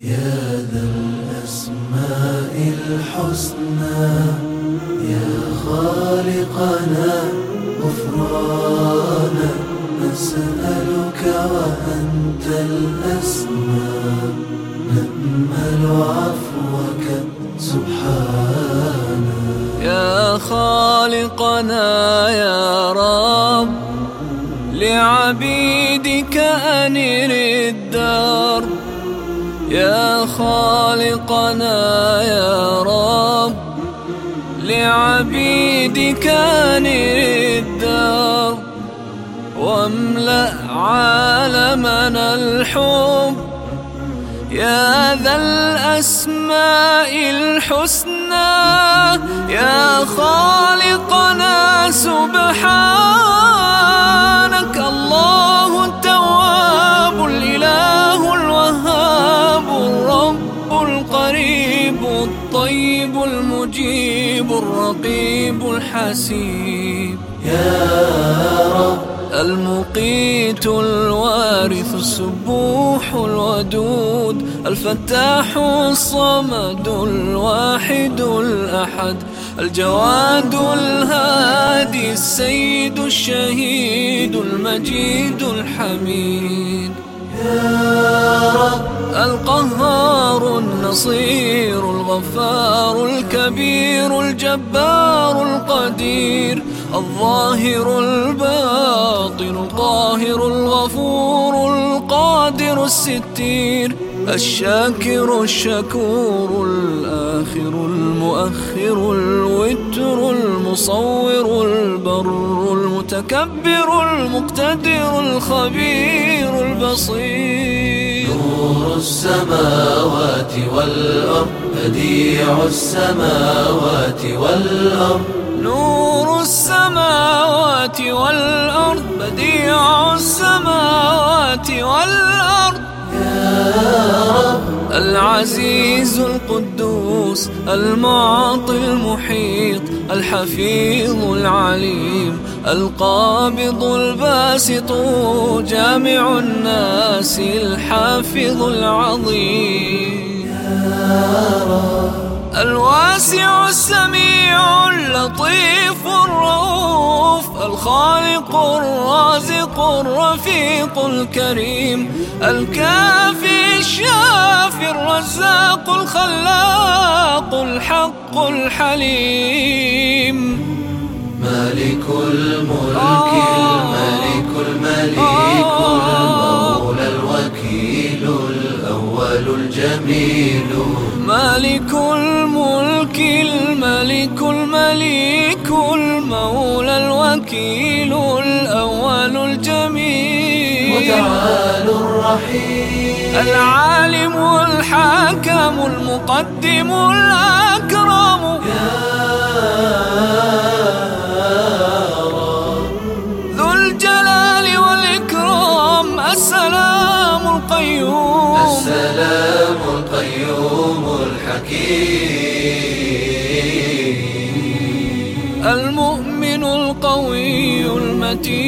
يا ذا الأسماء الحسنى يا خالقنا غفرانا نسألك وأنت الأسمى نأمل عفوك سبحانا يا خالقنا يا رب لعبيدك أنر الدار يا خالقنا يا رب لعبيدك أنر الدار واملأ عالمنا الحب. يا ذا الأسماء الحسنى يا خالقنا سبحانك. المجيب الرقيب الحسيب. يا رب. المقيت الوارث السبوح الودود. الفتاح الصمد الواحد الأحد. الجواد الهادي السيد الشهيد المجيد الحميد. القهار النصير الغفار الكبير الجبار القدير. الظاهر الباطن القاهر الغفور القادر الستير. الشاكر الشكور الآخر المؤخر الوتر المصور البر المتكبر المقتدر الخبير البصير. نور السماوات والأرض بديع السماوات والأرض. نور السماوات والأرض بديع السماوات والأرض. العزيز القدوس. المعطي المحيط الحفيظ العليم القابض الباسط جامع الناس الحافظ العظيم. الواسع السميع اللطيف الرؤوف الخالق الرازق الرفيق الكريم الكافي الشافي الحق الحليم. مالك الملك الملك المليك المولى الوكيل الأول الجميل. مالك الملك الملك المليك المولى الوكيل الأول متعال الرحيم. العالم الحاكم المقدم الأكرم. ذو الجلال والإكرام. السلام القيوم. السلام القيوم الحكيم.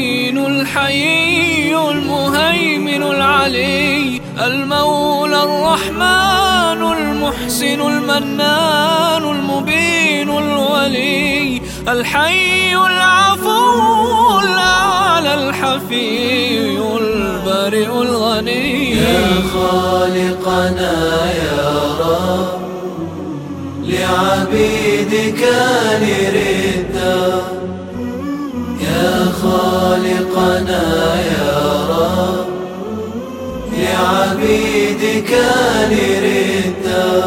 المتين الحيي المهيمن العلي المولى الرحمن المحسن المنان المبين الولي الحي العفو الأعلى الحفي البرئ الغني. يا خالقنا يا رب لعبيدك يا خالقنا يا رب. لعبيدك نردا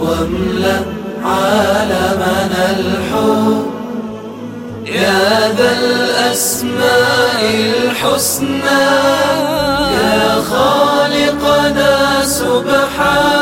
واملأ عالمنا الحب. يا ذا الأسماء الحسنى. يا خالقنا سبحانك